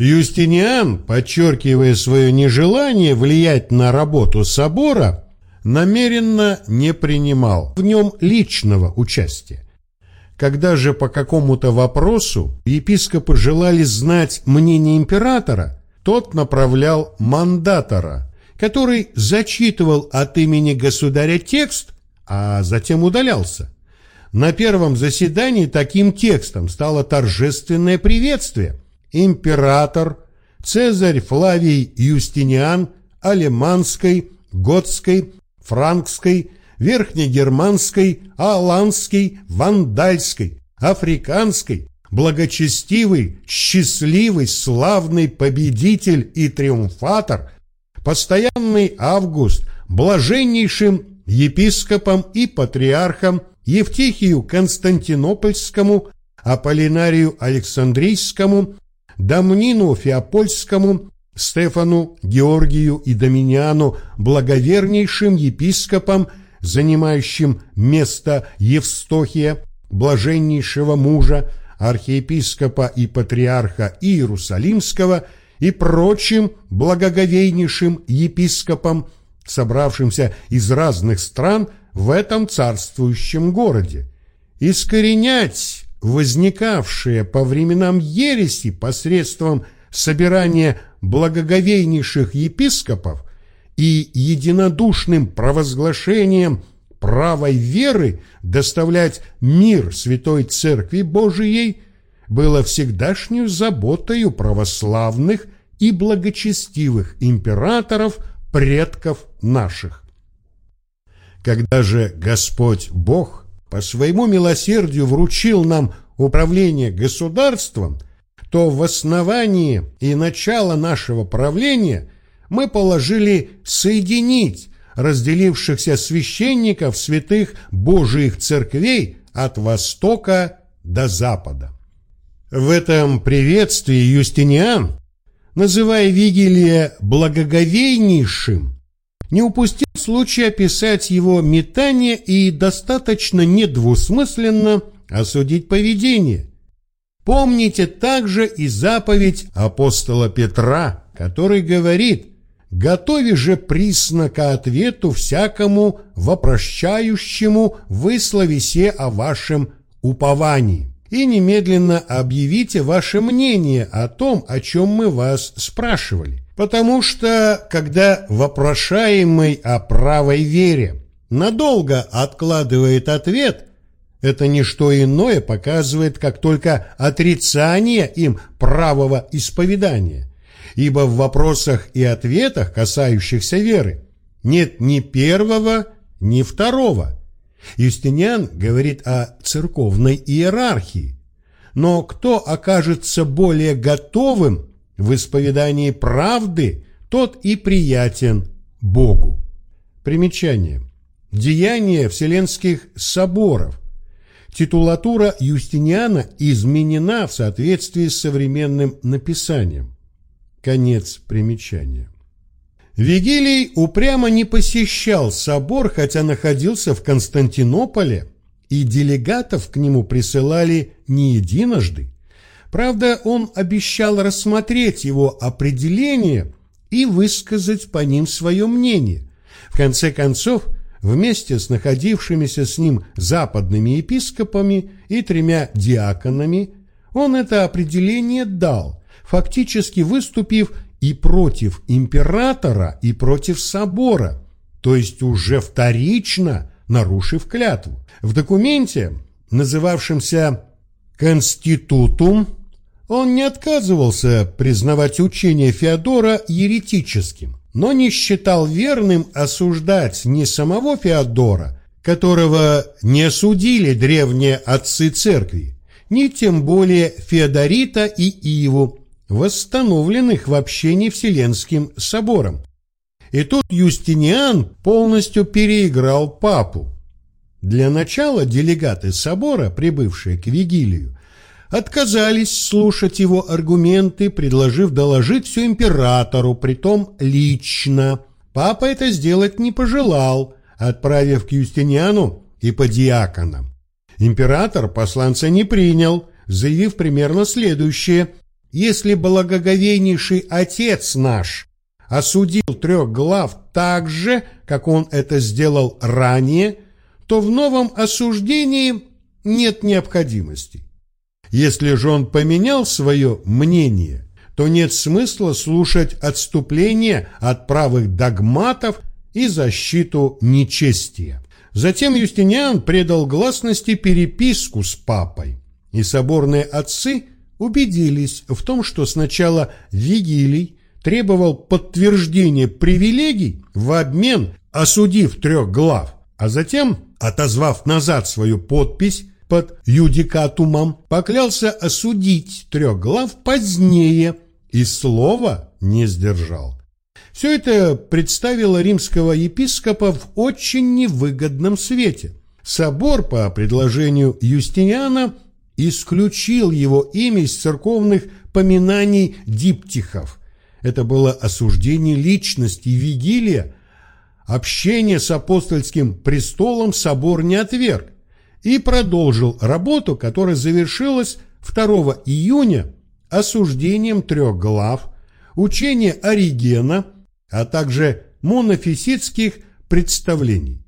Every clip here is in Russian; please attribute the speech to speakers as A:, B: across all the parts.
A: Юстиниан, подчеркивая свое нежелание влиять на работу собора, намеренно не принимал в нем личного участия. Когда же по какому-то вопросу епископы желали знать мнение императора, тот направлял мандатора, который зачитывал от имени государя текст, а затем удалялся. На первом заседании таким текстом стало торжественное приветствие. Император, Цезарь Флавий Юстиниан, Алеманской, Готской, Франкской, верхнегерманской, аланской, вандальской, африканской, благочестивый, счастливый, славный победитель и триумфатор, постоянный Август, блаженнейшим епископом и патриархом Евтихию Константинопольскому, Аполлинарию Александрийскому, Дамнину Феопольскому, Стефану, Георгию и Доминиану благовернейшим епископам занимающим место Евстохия, блаженнейшего мужа, архиепископа и патриарха Иерусалимского и прочим благоговейнейшим епископам, собравшимся из разных стран в этом царствующем городе. Искоренять возникавшие по временам ереси посредством собирания благоговейнейших епископов и единодушным провозглашением правой веры доставлять мир Святой Церкви Божией было всегдашнюю заботою православных и благочестивых императоров предков наших. Когда же Господь Бог по своему милосердию вручил нам управление государством, то в основании и начало нашего правления – мы положили соединить разделившихся священников святых Божиих церквей от востока до запада. В этом приветствии Юстиниан, называя Вигилия благоговейнейшим, не упустил случая описать его метание и достаточно недвусмысленно осудить поведение. Помните также и заповедь апостола Петра, который говорит Готови же присно ко ответу всякому вопрощающему выслови се о вашем уповании. И немедленно объявите ваше мнение о том, о чем мы вас спрашивали. Потому что, когда вопрошаемый о правой вере надолго откладывает ответ, это не что иное показывает, как только отрицание им правого исповедания ибо в вопросах и ответах, касающихся веры, нет ни первого, ни второго. Юстиниан говорит о церковной иерархии. Но кто окажется более готовым в исповедании правды, тот и приятен Богу. Примечание. Деяния Вселенских соборов. Титулатура Юстиниана изменена в соответствии с современным написанием. Конец примечания. Вигилий упрямо не посещал собор, хотя находился в Константинополе, и делегатов к нему присылали не единожды. Правда, он обещал рассмотреть его определение и высказать по ним свое мнение. В конце концов, вместе с находившимися с ним западными епископами и тремя диаконами, он это определение дал, фактически выступив и против императора, и против собора, то есть уже вторично нарушив клятву. В документе, называвшемся «Конститутум», он не отказывался признавать учение Феодора еретическим, но не считал верным осуждать ни самого Феодора, которого не осудили древние отцы церкви, ни тем более Феодорита и Иву, восстановленных в общении Вселенским собором. И тут Юстиниан полностью переиграл папу. Для начала делегаты собора, прибывшие к Вигилию, отказались слушать его аргументы, предложив доложить все императору, притом лично. Папа это сделать не пожелал, отправив к Юстиниану и по диаконам. Император посланца не принял, заявив примерно следующее – если благоговейнейший Отец наш осудил трех глав так же, как он это сделал ранее, то в новом осуждении нет необходимости. Если же он поменял свое мнение, то нет смысла слушать отступление от правых догматов и защиту нечестия. Затем Юстиниан предал гласности переписку с папой, и соборные отцы убедились в том, что сначала Вигилий требовал подтверждения привилегий в обмен, осудив трех глав, а затем, отозвав назад свою подпись под юдикатумом, поклялся осудить трех глав позднее и слова не сдержал. Все это представило римского епископа в очень невыгодном свете. Собор по предложению Юстиниана исключил его имя из церковных поминаний диптихов. Это было осуждение личности Вигилия. Общение с апостольским престолом собор не отверг и продолжил работу, которая завершилась 2 июня осуждением трех глав, учения Оригена – а также монофизитских представлений.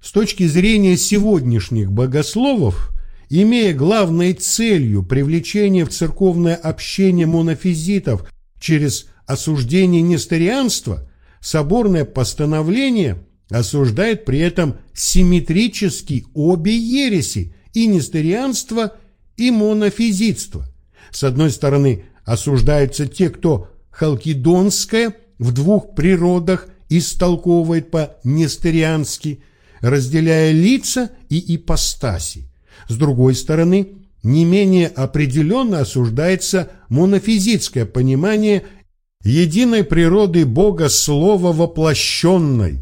A: С точки зрения сегодняшних богословов, имея главной целью привлечение в церковное общение монофизитов через осуждение несторианства, соборное постановление осуждает при этом симметрически обе ереси и несторианство, и монофизитство. С одной стороны, осуждаются те, кто халкидонское – в двух природах истолковывает по-нестериански, разделяя лица и ипостаси. С другой стороны, не менее определенно осуждается монофизитское понимание единой природы Бога Слова воплощенной.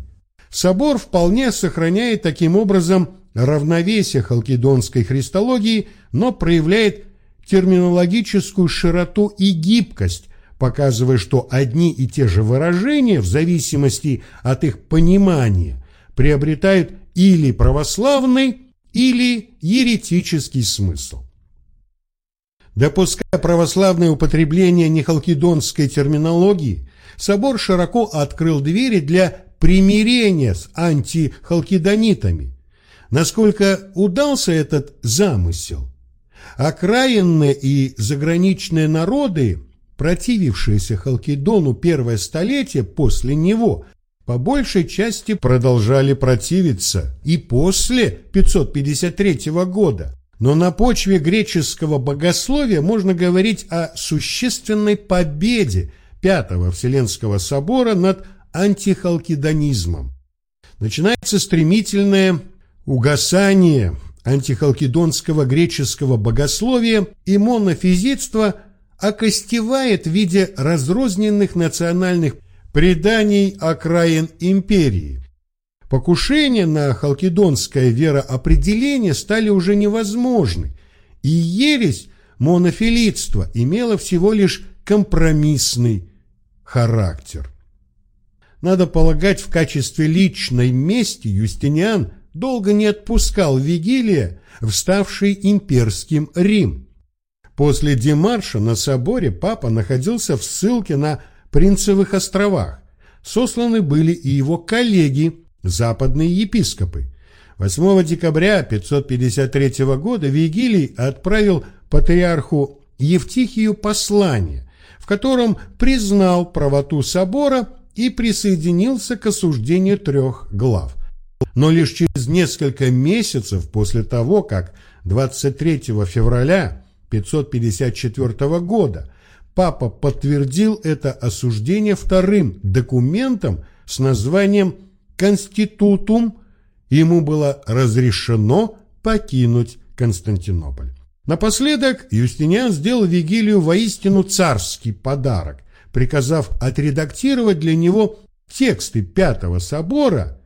A: Собор вполне сохраняет таким образом равновесие халкидонской христологии, но проявляет терминологическую широту и гибкость, показывая, что одни и те же выражения, в зависимости от их понимания, приобретают или православный, или еретический смысл. Допуская православное употребление нехалкидонской терминологии, собор широко открыл двери для примирения с антихалкидонитами. Насколько удался этот замысел? Окраинные и заграничные народы противившиеся Халкидону первое столетие после него, по большей части продолжали противиться и после 553 года. Но на почве греческого богословия можно говорить о существенной победе Пятого Вселенского собора над антихалкидонизмом. Начинается стремительное угасание антихалкидонского греческого богословия и монофизитства – окостевает в виде разрозненных национальных преданий окраин империи. Покушения на халкидонское вероопределение стали уже невозможны, и ересь монофилитства имела всего лишь компромиссный характер. Надо полагать, в качестве личной мести Юстиниан долго не отпускал Вигилия, вставший имперским Рим. После демарша на соборе папа находился в ссылке на Принцевых островах. Сосланы были и его коллеги, западные епископы. 8 декабря 553 года Вигилий отправил патриарху Евтихию послание, в котором признал правоту собора и присоединился к осуждению трех глав. Но лишь через несколько месяцев после того, как 23 февраля 554 года папа подтвердил это осуждение вторым документом с названием «Конститутум», ему было разрешено покинуть Константинополь. Напоследок Юстиниан сделал Вигилию воистину царский подарок, приказав отредактировать для него тексты Пятого собора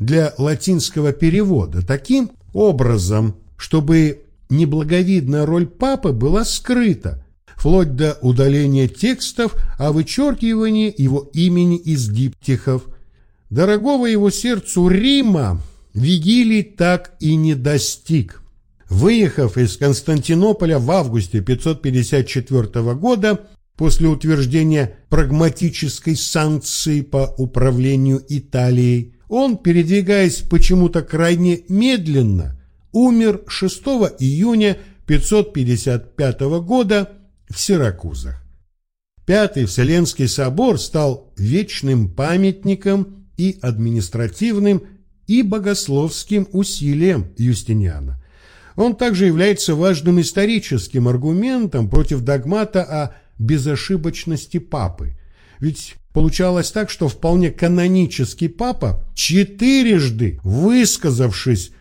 A: для латинского перевода таким образом, чтобы неблаговидная роль папы была скрыта, вплоть до удаления текстов о вычеркивании его имени из диптихов. Дорогого его сердцу Рима Вигилий так и не достиг. выехав из Константинополя в августе 554 года, после утверждения прагматической санкции по управлению Италией, он, передвигаясь почему-то крайне медленно, умер 6 июня 555 года в Сиракузах. Пятый Вселенский собор стал вечным памятником и административным, и богословским усилием Юстиниана. Он также является важным историческим аргументом против догмата о безошибочности папы. Ведь получалось так, что вполне канонический папа, четырежды высказавшись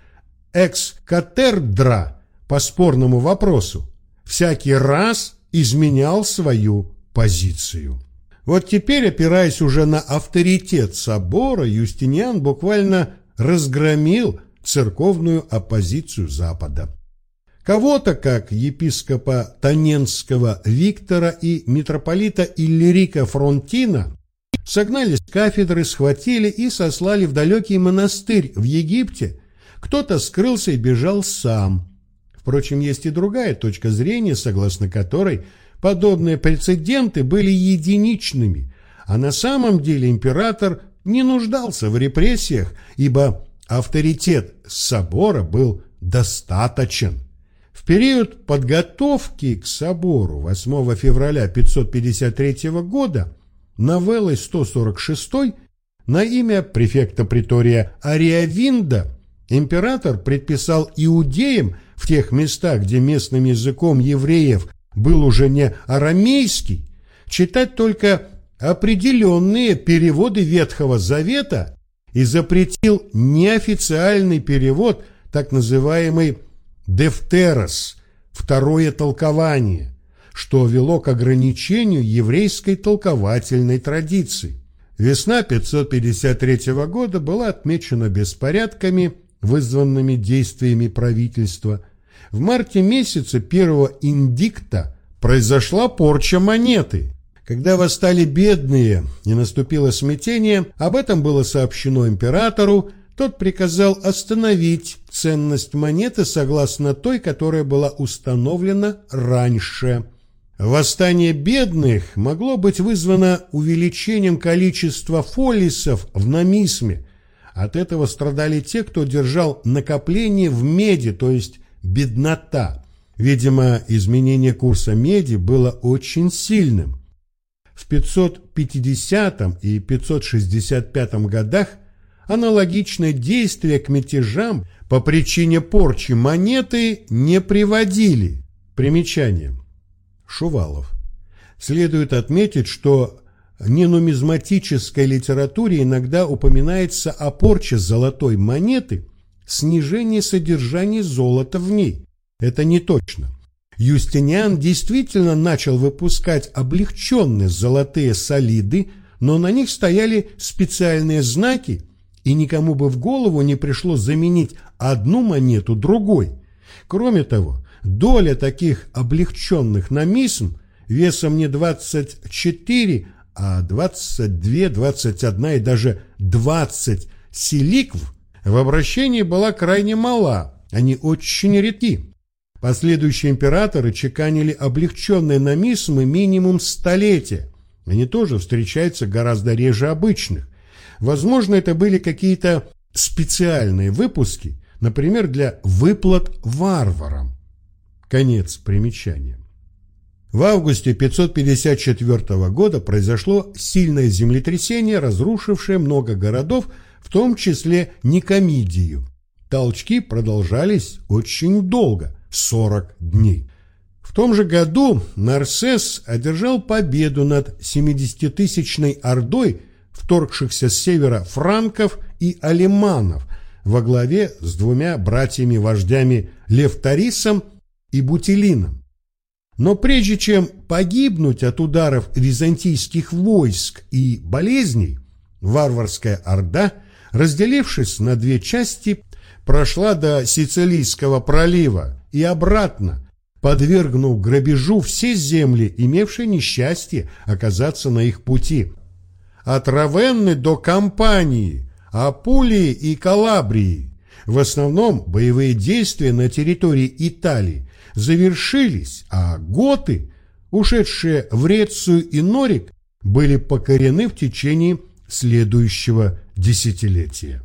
A: экс-катердра по спорному вопросу, всякий раз изменял свою позицию. Вот теперь, опираясь уже на авторитет собора, Юстиниан буквально разгромил церковную оппозицию Запада. Кого-то, как епископа Таненского Виктора и митрополита Иллирика Фронтина, согнали с кафедры, схватили и сослали в далекий монастырь в Египте. Кто-то скрылся и бежал сам. Впрочем, есть и другая точка зрения, согласно которой – Подобные прецеденты были единичными, а на самом деле император не нуждался в репрессиях, ибо авторитет собора был достаточен. В период подготовки к собору 8 февраля 553 года новеллой 146 на имя префекта притория Ариавинда император предписал иудеям в тех местах, где местным языком евреев был уже не арамейский, читать только определенные переводы Ветхого Завета и запретил неофициальный перевод, так называемый «дефтерос», второе толкование, что вело к ограничению еврейской толковательной традиции. Весна 553 года была отмечена беспорядками, вызванными действиями правительства – в марте месяце первого индикта произошла порча монеты. Когда восстали бедные и наступило смятение, об этом было сообщено императору, тот приказал остановить ценность монеты согласно той, которая была установлена раньше. Восстание бедных могло быть вызвано увеличением количества фолисов в намисме. От этого страдали те, кто держал накопление в меди, то есть беднота. Видимо, изменение курса меди было очень сильным. В 550 и 565 годах аналогичное действие к мятежам по причине порчи монеты не приводили. Примечание. Шувалов. Следует отметить, что ненумизматической литературе иногда упоминается о порче золотой монеты – снижение содержания золота в ней. Это не точно. Юстиниан действительно начал выпускать облегченные золотые солиды, но на них стояли специальные знаки, и никому бы в голову не пришло заменить одну монету другой. Кроме того, доля таких облегченных намисм весом не 24, а 22, 21 и даже 20 силикв в обращении была крайне мала, они очень редки. Последующие императоры чеканили облегченные намисмы минимум столетия. Они тоже встречаются гораздо реже обычных. Возможно, это были какие-то специальные выпуски, например, для выплат варварам. Конец примечания. В августе 554 года произошло сильное землетрясение, разрушившее много городов в том числе Никомидию. Толчки продолжались очень долго – 40 дней. В том же году Нарсес одержал победу над 70-тысячной ордой вторгшихся с севера франков и алиманов во главе с двумя братьями-вождями Левторисом и Бутилином. Но прежде чем погибнуть от ударов византийских войск и болезней, варварская орда – разделившись на две части, прошла до Сицилийского пролива и обратно, подвергнув грабежу все земли, имевшие несчастье оказаться на их пути. От Равенны до Кампании, Апулии и Калабрии, В основном боевые действия на территории Италии завершились, а готы, ушедшие в Рецию и Норик, были покорены в течение следующего десятилетия.